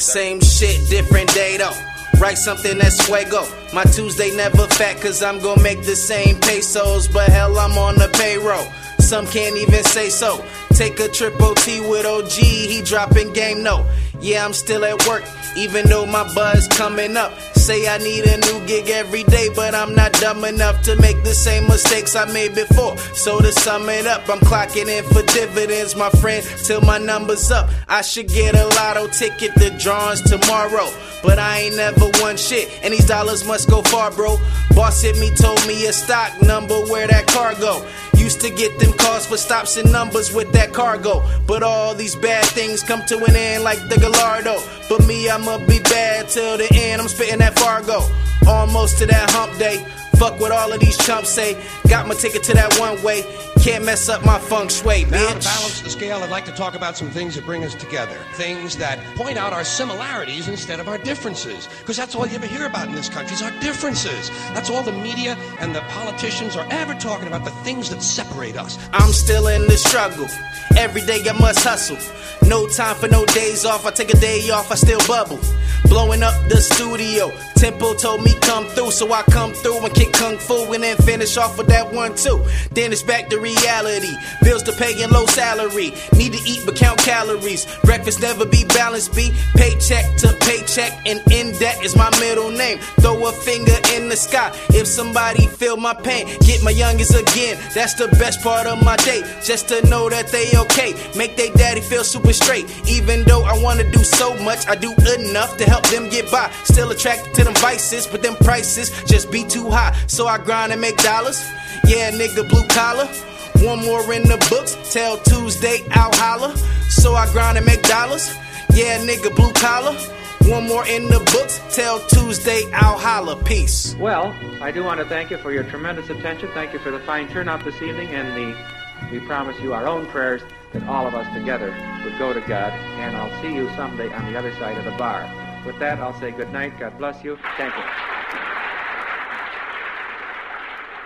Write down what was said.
Same shit, different day though. Write something that's fuego. My Tuesday never fat, cause I'm gonna make the same pesos. But hell, I'm on the payroll. Some can't even say so. Take a triple T with OG, he dropping game no. Yeah, I'm still at work, even though my buzz coming up. Say I need a new gig every day, but I'm not dumb enough to make the same mistakes I made before. So to sum it up, I'm clocking in for dividends, my friend, till my number's up. I should get a lotto ticket, the drawings tomorrow. But I ain't never won shit, and these dollars must go far, bro. Boss hit me, told me a stock number where that car go. Used to get them calls for stops and numbers with that cargo. But all these bad things come to an end like the Gallardo. But me, I'ma be bad till the end. I'm spitting that Fargo. Almost to that hump day. Fuck what all of these chumps say. Got my ticket to that one way. Can't mess up my feng shui, Now, to balance the scale, I'd like to talk about some things that bring us together. Things that point out our similarities instead of our differences. Because that's all you ever hear about in this country is our differences. That's all the media and the politicians are ever talking about, the things that separate us. I'm still in the struggle. Every day I must hustle. No time for no days off. I take a day off, I still bubble. Blowing up the studio. Tempo told me come through, so I come through and kick kung fu and then finish off with that one too. Then it's back to reality. Bills to pay and low salary. Need to eat but count calories. Breakfast never be balanced. Be paycheck to paycheck, and in debt is my middle name. Throw a finger in the sky if somebody feel my pain. Get my youngest again. That's the best part of my day. Just to know that they okay. Make they feel super straight. Even though I wanna do so much, I do enough to help them get by. Still attracted to them vices, but them prices just be too high. So I grind and make dollars. Yeah, nigga, blue collar. One more in the books, tell Tuesday out holla. So I grind and make dollars. Yeah, nigga, blue collar. One more in the books, tell Tuesday out holla. Peace. Well, I do want to thank you for your tremendous attention. Thank you for the fine turnout this evening, and the we promise you our own prayers that all of us together would go to God. And I'll see you someday on the other side of the bar. With that, I'll say good night. God bless you. Thank you.